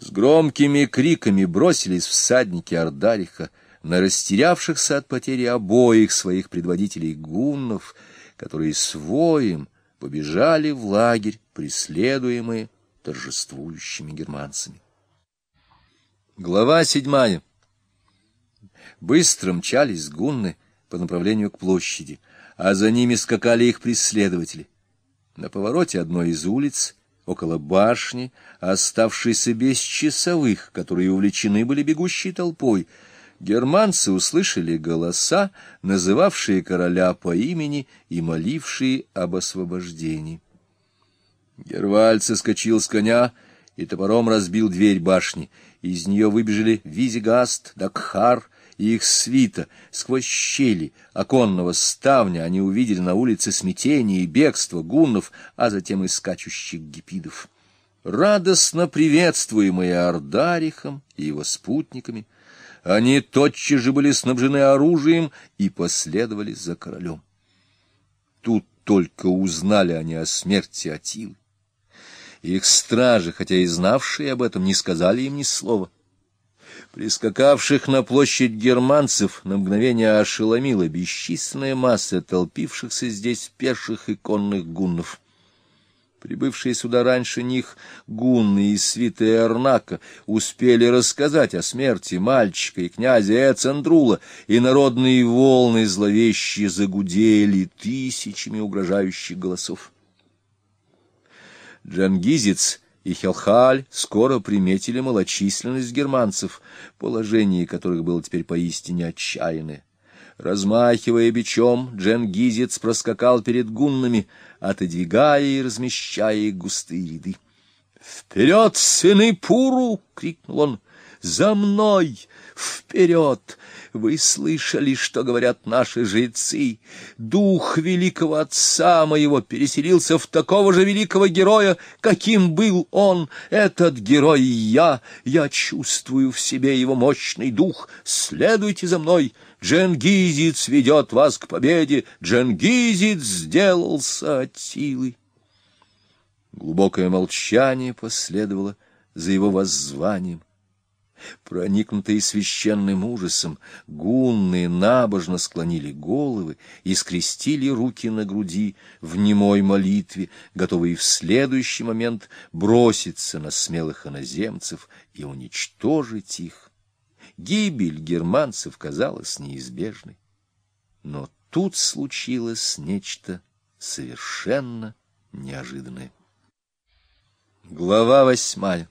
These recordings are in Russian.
С громкими криками бросились всадники Ардариха на растерявшихся от потери обоих своих предводителей гуннов, которые своим побежали в лагерь, преследуемые торжествующими германцами. Глава седьмая. Быстро мчались гунны по направлению к площади, а за ними скакали их преследователи. На повороте одной из улиц — около башни, оставшейся без часовых, которые увлечены были бегущей толпой, германцы услышали голоса, называвшие короля по имени и молившие об освобождении. Гервальд соскочил с коня и топором разбил дверь башни. Из нее выбежали Визигаст, Дакхар и их свита. Сквозь щели оконного ставня они увидели на улице смятение и бегство гуннов, а затем и скачущих гипидов. Радостно приветствуемые Ардарихом и его спутниками, они тотчас же были снабжены оружием и последовали за королем. Тут только узнали они о смерти Атилы. Их стражи, хотя и знавшие об этом, не сказали им ни слова. Прискакавших на площадь германцев на мгновение ошеломила бесчисленная масса толпившихся здесь пеших и конных гуннов. Прибывшие сюда раньше них гунны и свиты Эрнака успели рассказать о смерти мальчика и князя Эцендрула, и народные волны зловещие загудели тысячами угрожающих голосов. Джангизец и Хелхаль скоро приметили малочисленность германцев, положение которых было теперь поистине отчаянное. Размахивая бичом, Дженгизец проскакал перед гуннами, отодвигая и размещая густые ряды. «Вперед, сыны Пуру!» — крикнул он. «За мной! Вперед! Вы слышали, что говорят наши жрецы? Дух великого отца моего переселился в такого же великого героя, каким был он, этот герой я. Я чувствую в себе его мощный дух. Следуйте за мной. Дженгизец ведет вас к победе. Дженгизец сделался от силы. Глубокое молчание последовало за его воззванием. Проникнутые священным ужасом, гунны набожно склонили головы и скрестили руки на груди в немой молитве, готовые в следующий момент броситься на смелых иноземцев и уничтожить их. Гибель германцев казалась неизбежной. Но тут случилось нечто совершенно неожиданное. Глава восьмая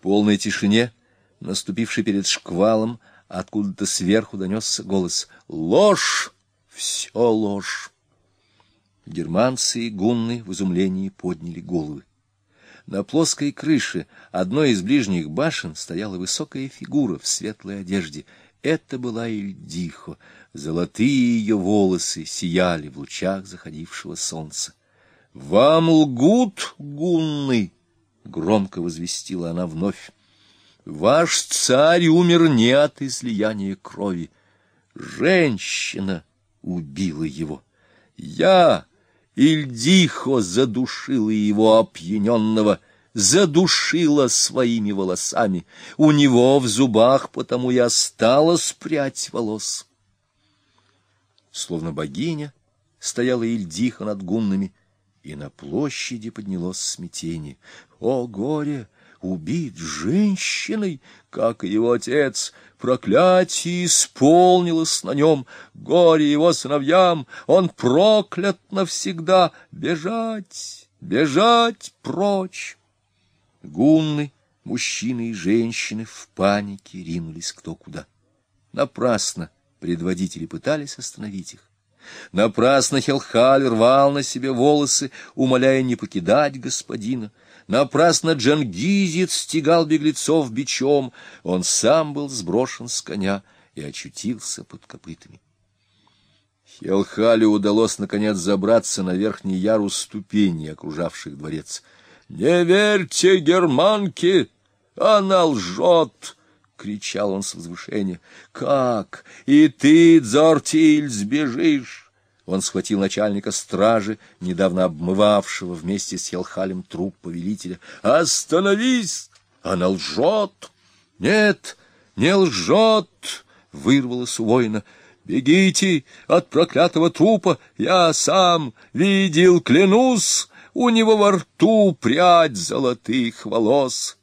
полной тишине, наступившей перед шквалом, откуда-то сверху донесся голос «Ложь! Все ложь!» Германцы и гунны в изумлении подняли головы. На плоской крыше одной из ближних башен стояла высокая фигура в светлой одежде. Это была Ильдихо. Золотые ее волосы сияли в лучах заходившего солнца. — Вам лгут, гунны! — громко возвестила она вновь. «Ваш царь умер не от излияния крови. Женщина убила его. Я, Ильдихо, задушила его опьяненного, задушила своими волосами. У него в зубах потому и осталось прядь волос». Словно богиня стояла Ильдиха над гуннами, и на площади поднялось смятение. О, горе! Убит женщиной, как и его отец, проклятие исполнилось на нем, горе его сыновьям, он проклят навсегда, бежать, бежать прочь. Гунны, мужчины и женщины в панике ринулись кто куда. Напрасно предводители пытались остановить их. Напрасно Хелхаль рвал на себе волосы, умоляя не покидать господина. Напрасно Джангизит стегал беглецов бичом. Он сам был сброшен с коня и очутился под копытами. Хелхалю удалось, наконец, забраться на верхний ярус ступеней, окружавших дворец. — Не верьте германке! Она лжет! — кричал он с возвышения. — Как? И ты, Дзортиль, сбежишь? Он схватил начальника стражи, недавно обмывавшего вместе с Елхалем труп повелителя. «Остановись! Она лжет. Нет, не лжет, вырвалось у воина. Бегите от проклятого трупа, я сам видел, клянусь, у него во рту прядь золотых волос.